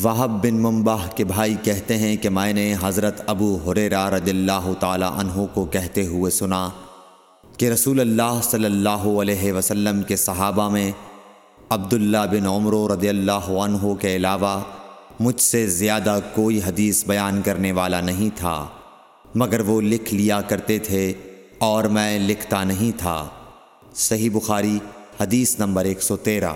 وہب بن ممباہ کے بھائی کہتے ہیں کہ میں نے حضرت ابو حریرہ رضی اللہ تعالی عنہ کو کہتے ہوئے سنا کہ رسول اللہ صلی اللہ علیہ وسلم کے صحابہ میں عبداللہ بن عمر رضی اللہ عنہ کے علاوہ مجھ سے زیادہ کوئی حدیث بیان کرنے والا نہیں تھا، مگر وہ لکھ لیا کرتے تھے اور میں لکھتا نہیں تھا۔ صحیح بخاری، حدیث نمبر ایک سو تیرہ۔